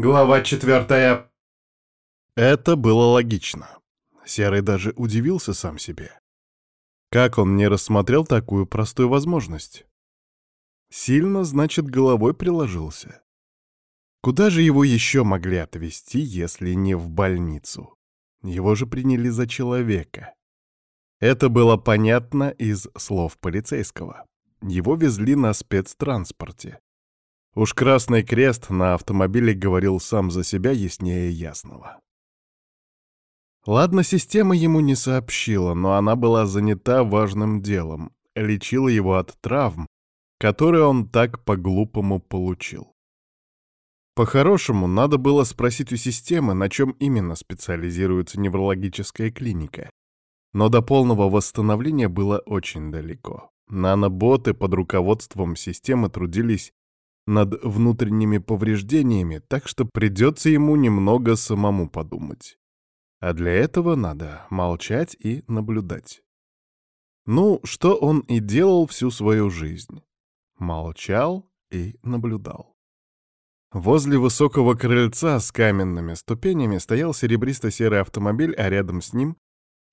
Глава четвертая. Это было логично. Серый даже удивился сам себе. Как он не рассмотрел такую простую возможность? Сильно, значит, головой приложился. Куда же его еще могли отвезти, если не в больницу? Его же приняли за человека. Это было понятно из слов полицейского. Его везли на спецтранспорте. Уж Красный Крест на автомобиле говорил сам за себя яснее ясного. Ладно, система ему не сообщила, но она была занята важным делом, лечила его от травм, которые он так по-глупому получил. По-хорошему, надо было спросить у системы, на чем именно специализируется неврологическая клиника. Но до полного восстановления было очень далеко. Наноботы под руководством системы трудились над внутренними повреждениями, так что придется ему немного самому подумать. А для этого надо молчать и наблюдать. Ну, что он и делал всю свою жизнь. Молчал и наблюдал. Возле высокого крыльца с каменными ступенями стоял серебристо-серый автомобиль, а рядом с ним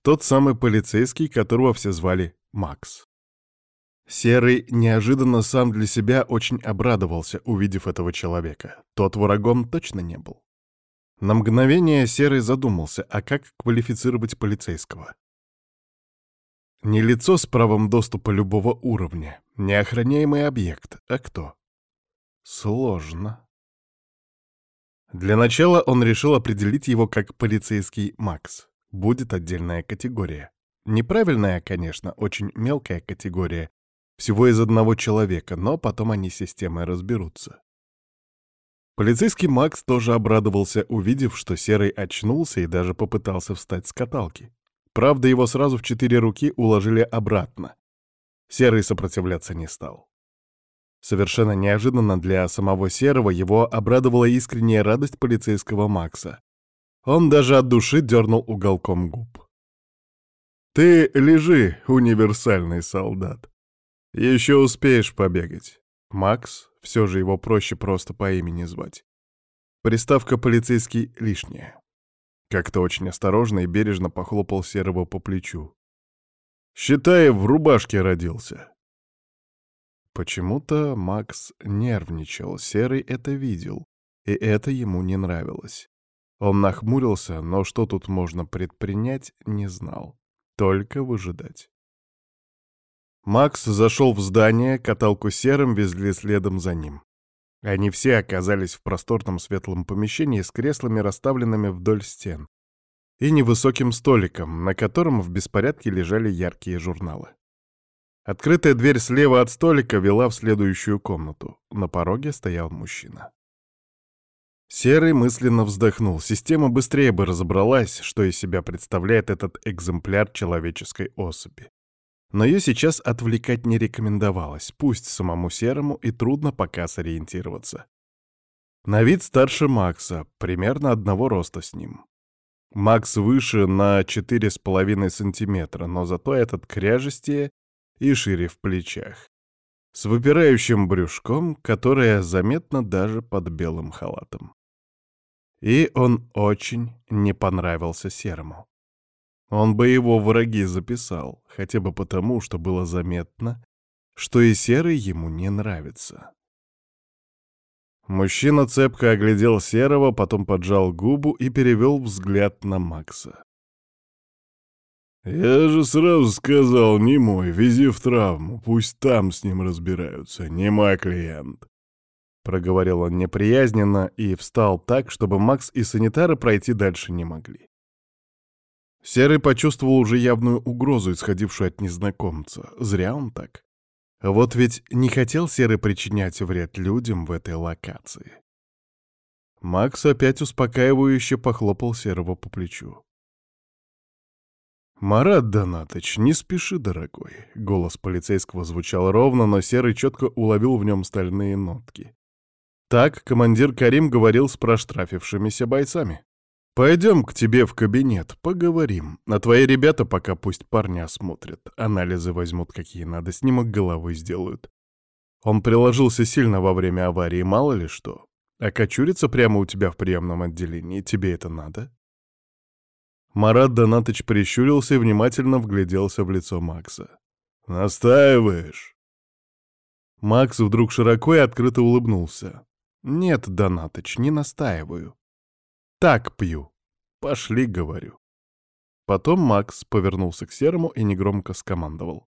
тот самый полицейский, которого все звали Макс. Серый неожиданно сам для себя очень обрадовался, увидев этого человека. Тот врагом точно не был. На мгновение Серый задумался, а как квалифицировать полицейского? Не лицо с правом доступа любого уровня, не охраняемый объект, а кто? Сложно. Для начала он решил определить его как полицейский Макс. Будет отдельная категория. Неправильная, конечно, очень мелкая категория. Всего из одного человека, но потом они системой разберутся. Полицейский Макс тоже обрадовался, увидев, что Серый очнулся и даже попытался встать с каталки. Правда, его сразу в четыре руки уложили обратно. Серый сопротивляться не стал. Совершенно неожиданно для самого Серого его обрадовала искренняя радость полицейского Макса. Он даже от души дернул уголком губ. «Ты лежи, универсальный солдат. Еще успеешь побегать». Макс, все же его проще просто по имени звать. Приставка «полицейский» лишняя. Как-то очень осторожно и бережно похлопал Серого по плечу. «Считай, в рубашке родился. Почему-то Макс нервничал, Серый это видел, и это ему не нравилось. Он нахмурился, но что тут можно предпринять, не знал. Только выжидать. Макс зашел в здание, каталку серым везли следом за ним. Они все оказались в просторном светлом помещении с креслами, расставленными вдоль стен, и невысоким столиком, на котором в беспорядке лежали яркие журналы. Открытая дверь слева от столика вела в следующую комнату. На пороге стоял мужчина. Серый мысленно вздохнул. Система быстрее бы разобралась, что из себя представляет этот экземпляр человеческой особи. Но ее сейчас отвлекать не рекомендовалось, пусть самому Серому и трудно пока сориентироваться. На вид старше Макса, примерно одного роста с ним. Макс выше на 4,5 сантиметра, но зато этот кряжестее и шире в плечах. С выпирающим брюшком, которое заметно даже под белым халатом. И он очень не понравился Серому. Он бы его враги записал, хотя бы потому, что было заметно, что и Серый ему не нравится. Мужчина цепко оглядел Серого, потом поджал губу и перевел взгляд на Макса. «Я же сразу сказал, не мой, вези в травму, пусть там с ним разбираются, не мой клиент». Проговорил он неприязненно и встал так, чтобы Макс и санитары пройти дальше не могли. Серый почувствовал уже явную угрозу, исходившую от незнакомца. Зря он так. Вот ведь не хотел Серый причинять вред людям в этой локации. Макс опять успокаивающе похлопал Серого по плечу. «Марат Донатыч, не спеши, дорогой!» Голос полицейского звучал ровно, но Серый четко уловил в нем стальные нотки. Так командир Карим говорил с проштрафившимися бойцами. «Пойдем к тебе в кабинет, поговорим. А твои ребята пока пусть парня осмотрят. Анализы возьмут какие надо, снимок головы сделают. Он приложился сильно во время аварии, мало ли что. окочуриться прямо у тебя в приемном отделении. Тебе это надо?» Марат Донатыч прищурился и внимательно вгляделся в лицо Макса. «Настаиваешь?» Макс вдруг широко и открыто улыбнулся. «Нет, Донатыч, не настаиваю. Так пью. Пошли, говорю». Потом Макс повернулся к Серому и негромко скомандовал.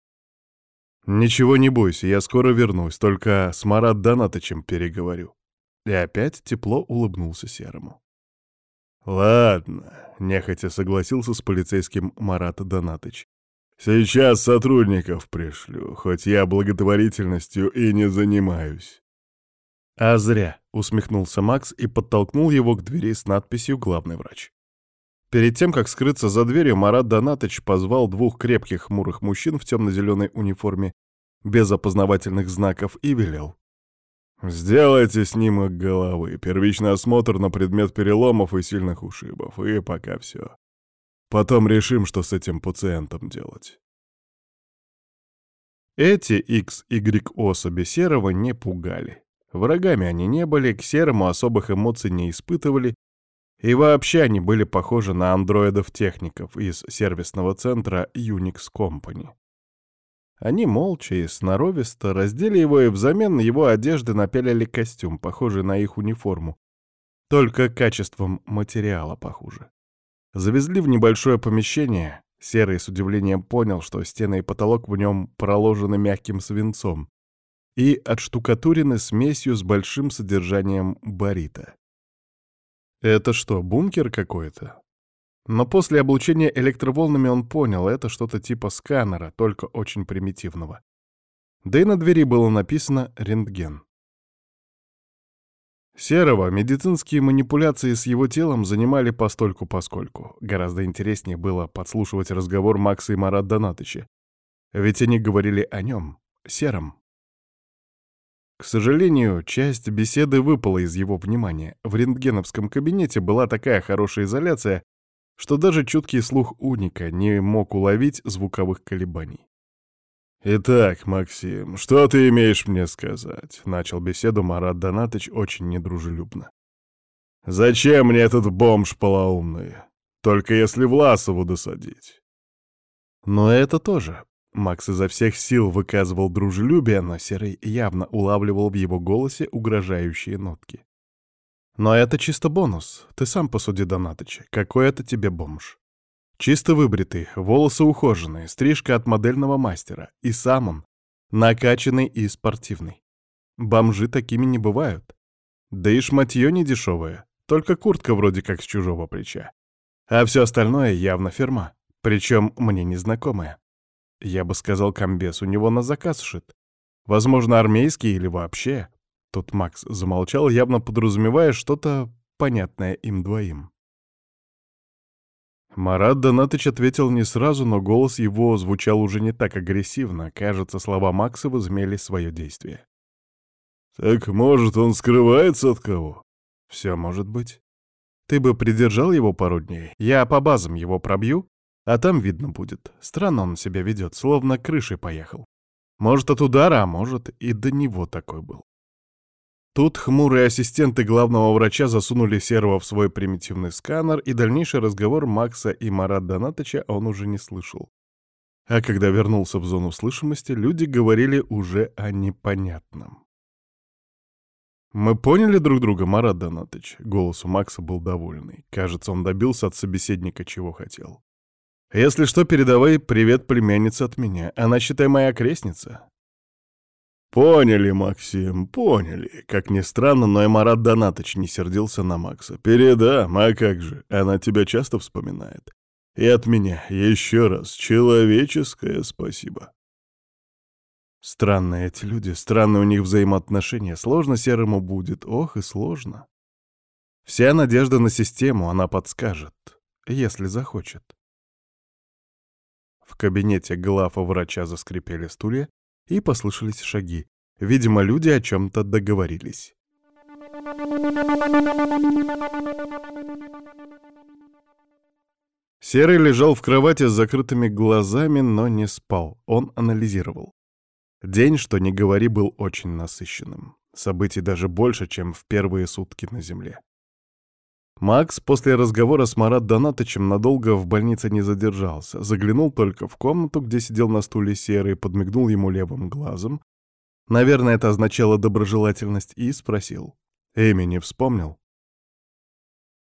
«Ничего не бойся, я скоро вернусь, только с Марат Донатычем переговорю». И опять тепло улыбнулся Серому. «Ладно», — нехотя согласился с полицейским Марат Донатыч. «Сейчас сотрудников пришлю, хоть я благотворительностью и не занимаюсь». «А зря», — усмехнулся Макс и подтолкнул его к двери с надписью «Главный врач». Перед тем, как скрыться за дверью, Марат Донатыч позвал двух крепких хмурых мужчин в темно-зеленой униформе, без опознавательных знаков, и велел. Сделайте снимок головы, первичный осмотр на предмет переломов и сильных ушибов, и пока все. Потом решим, что с этим пациентом делать. Эти XY особи Серого не пугали. Врагами они не были, к Серому особых эмоций не испытывали, и вообще они были похожи на андроидов-техников из сервисного центра Unix Company. Они молча и сноровисто раздели его и взамен его одежды напялили костюм, похожий на их униформу, только качеством материала похуже. Завезли в небольшое помещение. Серый с удивлением понял, что стены и потолок в нем проложены мягким свинцом и отштукатурены смесью с большим содержанием барита. Это что, бункер какой-то? Но после облучения электроволнами он понял, это что-то типа сканера, только очень примитивного. Да и на двери было написано «рентген». Серого медицинские манипуляции с его телом занимали постольку-поскольку. Гораздо интереснее было подслушивать разговор Макса и Марат Донатыча. Ведь они говорили о нем, Сером. К сожалению, часть беседы выпала из его внимания. В рентгеновском кабинете была такая хорошая изоляция, что даже чуткий слух уника не мог уловить звуковых колебаний. «Итак, Максим, что ты имеешь мне сказать?» — начал беседу Марат Донатыч очень недружелюбно. «Зачем мне этот бомж полоумный? Только если Власову досадить». Но это тоже. Макс изо всех сил выказывал дружелюбие, но Серый явно улавливал в его голосе угрожающие нотки. Но это чисто бонус. Ты сам посуди, Донатыч. Какой это тебе бомж? Чисто выбритый, волосы ухоженные, стрижка от модельного мастера. И сам он накачанный и спортивный. Бомжи такими не бывают. Да и шматье не дешевое, только куртка вроде как с чужого плеча. А все остальное явно фирма, причем мне незнакомая. Я бы сказал, комбез у него на заказ шит. Возможно, армейский или вообще. Тут Макс замолчал, явно подразумевая что-то понятное им двоим. Марат Донатыч ответил не сразу, но голос его звучал уже не так агрессивно. Кажется, слова Макса возмели свое действие. «Так, может, он скрывается от кого?» «Все может быть. Ты бы придержал его пару дней. Я по базам его пробью, а там видно будет. Странно он себя ведет, словно крышей поехал. Может, от удара, а может, и до него такой был. Тут хмурые ассистенты главного врача засунули Серого в свой примитивный сканер, и дальнейший разговор Макса и Марат Донатыча он уже не слышал. А когда вернулся в зону слышимости, люди говорили уже о непонятном. «Мы поняли друг друга, Марат Донатыч?» Голос у Макса был довольный. Кажется, он добился от собеседника, чего хотел. «Если что, передавай привет племяннице от меня. Она, считай, моя крестница. «Поняли, Максим, поняли». Как ни странно, но и Марат Донатыч не сердился на Макса. «Передам, а как же, она тебя часто вспоминает. И от меня еще раз человеческое спасибо». Странные эти люди, странные у них взаимоотношения. Сложно Серому будет, ох и сложно. Вся надежда на систему она подскажет, если захочет. В кабинете глава врача заскрипели стулья, и послышались шаги. Видимо, люди о чем-то договорились. Серый лежал в кровати с закрытыми глазами, но не спал. Он анализировал. День, что не говори, был очень насыщенным. Событий даже больше, чем в первые сутки на Земле. Макс после разговора с Марат Донатычем надолго в больнице не задержался, заглянул только в комнату, где сидел на стуле Серый, подмигнул ему левым глазом. Наверное, это означало доброжелательность, и спросил. «Эми не вспомнил?»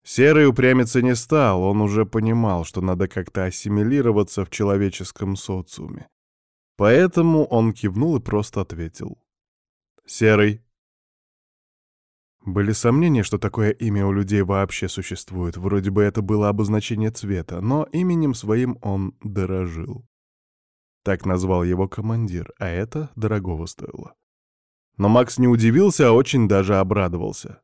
Серый упрямиться не стал, он уже понимал, что надо как-то ассимилироваться в человеческом социуме. Поэтому он кивнул и просто ответил. «Серый». Были сомнения, что такое имя у людей вообще существует, вроде бы это было обозначение цвета, но именем своим он дорожил. Так назвал его командир, а это дорогого стоило. Но Макс не удивился, а очень даже обрадовался.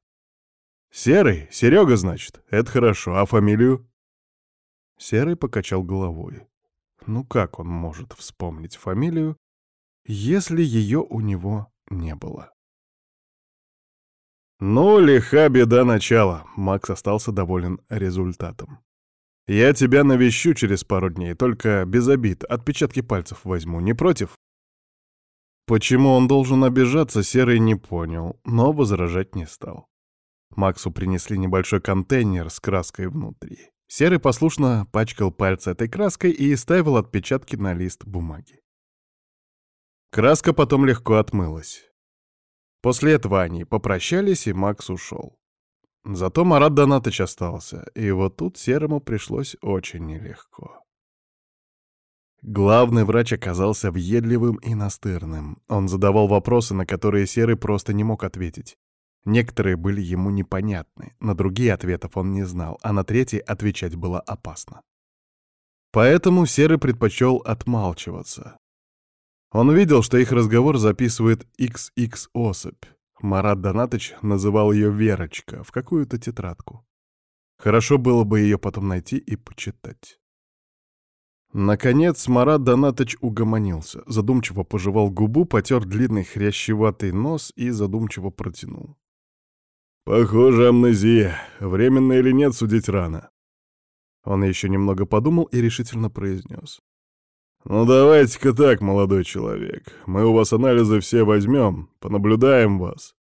«Серый? Серега, значит? Это хорошо. А фамилию?» Серый покачал головой. Ну как он может вспомнить фамилию, если ее у него не было? «Ну, лиха беда начала», — Макс остался доволен результатом. «Я тебя навещу через пару дней, только без обид, отпечатки пальцев возьму, не против?» Почему он должен обижаться, Серый не понял, но возражать не стал. Максу принесли небольшой контейнер с краской внутри. Серый послушно пачкал пальцы этой краской и ставил отпечатки на лист бумаги. Краска потом легко отмылась. После этого они попрощались, и Макс ушел. Зато Марат Донатыч остался, и вот тут Серому пришлось очень нелегко. Главный врач оказался въедливым и настырным. Он задавал вопросы, на которые Серый просто не мог ответить. Некоторые были ему непонятны, на другие ответов он не знал, а на третьи отвечать было опасно. Поэтому Серый предпочел отмалчиваться. Он видел, что их разговор записывает XX особь. Марат Донатыч называл ее Верочка в какую-то тетрадку. Хорошо было бы ее потом найти и почитать. Наконец Марат Донатыч угомонился, задумчиво пожевал губу, потер длинный хрящеватый нос и задумчиво протянул. «Похоже, амнезия. Временно или нет, судить рано». Он еще немного подумал и решительно произнес. «Ну давайте-ка так, молодой человек. Мы у вас анализы все возьмем, понаблюдаем вас.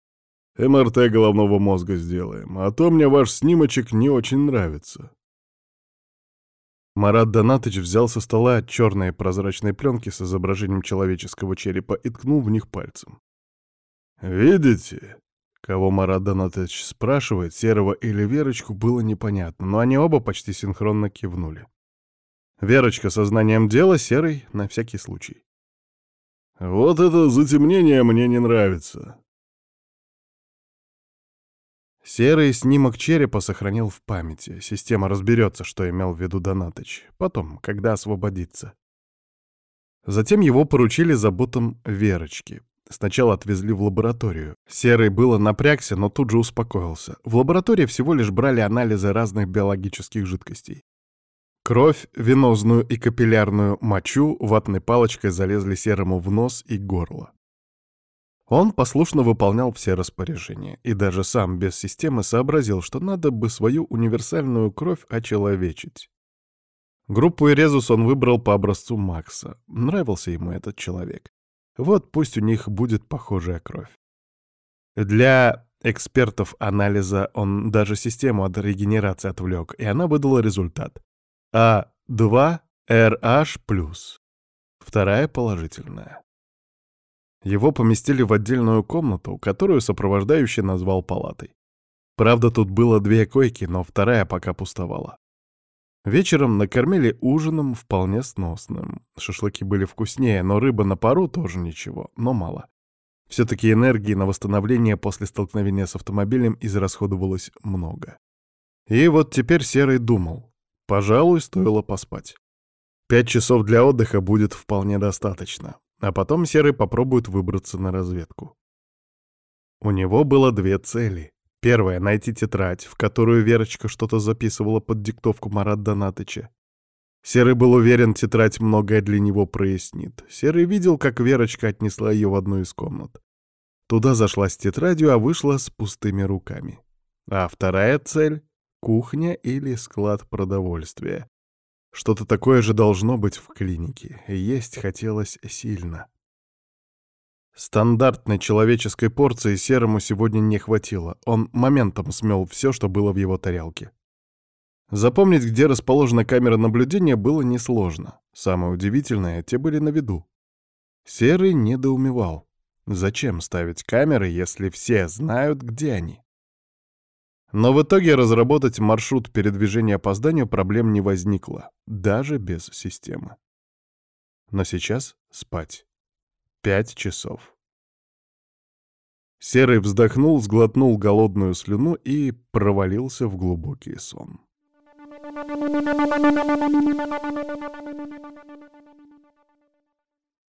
МРТ головного мозга сделаем, а то мне ваш снимочек не очень нравится». Марат Донатыч взял со стола черные прозрачные пленки с изображением человеческого черепа и ткнул в них пальцем. «Видите? Кого Марат Донатович спрашивает, Серого или Верочку, было непонятно, но они оба почти синхронно кивнули. Верочка со знанием дела, Серый на всякий случай. «Вот это затемнение мне не нравится». Серый снимок черепа сохранил в памяти. Система разберется, что имел в виду Донатыч. Потом, когда освободится. Затем его поручили заботам Верочки. Сначала отвезли в лабораторию. Серый было напрягся, но тут же успокоился. В лаборатории всего лишь брали анализы разных биологических жидкостей. Кровь, венозную и капиллярную мочу ватной палочкой залезли Серому в нос и горло. Он послушно выполнял все распоряжения, и даже сам без системы сообразил, что надо бы свою универсальную кровь очеловечить. Группу и резус он выбрал по образцу Макса. Нравился ему этот человек. Вот пусть у них будет похожая кровь. Для экспертов анализа он даже систему от регенерации отвлек, и она выдала результат. А2RH+. Вторая положительная. Его поместили в отдельную комнату, которую сопровождающий назвал палатой. Правда, тут было две койки, но вторая пока пустовала. Вечером накормили ужином вполне сносным. Шашлыки были вкуснее, но рыба на пару тоже ничего, но мало. Все-таки энергии на восстановление после столкновения с автомобилем израсходовалось много. И вот теперь Серый думал. Пожалуй, стоило поспать. Пять часов для отдыха будет вполне достаточно. А потом Серый попробует выбраться на разведку. У него было две цели. Первое — найти тетрадь, в которую Верочка что-то записывала под диктовку Марат Донатыча. Серый был уверен, тетрадь многое для него прояснит. Серый видел, как Верочка отнесла ее в одну из комнат. Туда зашла с тетрадью, а вышла с пустыми руками. А вторая цель — кухня или склад продовольствия. Что-то такое же должно быть в клинике. Есть хотелось сильно. Стандартной человеческой порции Серому сегодня не хватило. Он моментом смел все, что было в его тарелке. Запомнить, где расположена камера наблюдения, было несложно. Самое удивительное, те были на виду. Серый недоумевал. Зачем ставить камеры, если все знают, где они? Но в итоге разработать маршрут передвижения по зданию проблем не возникло, даже без системы. Но сейчас спать. Пять часов. Серый вздохнул, сглотнул голодную слюну и провалился в глубокий сон.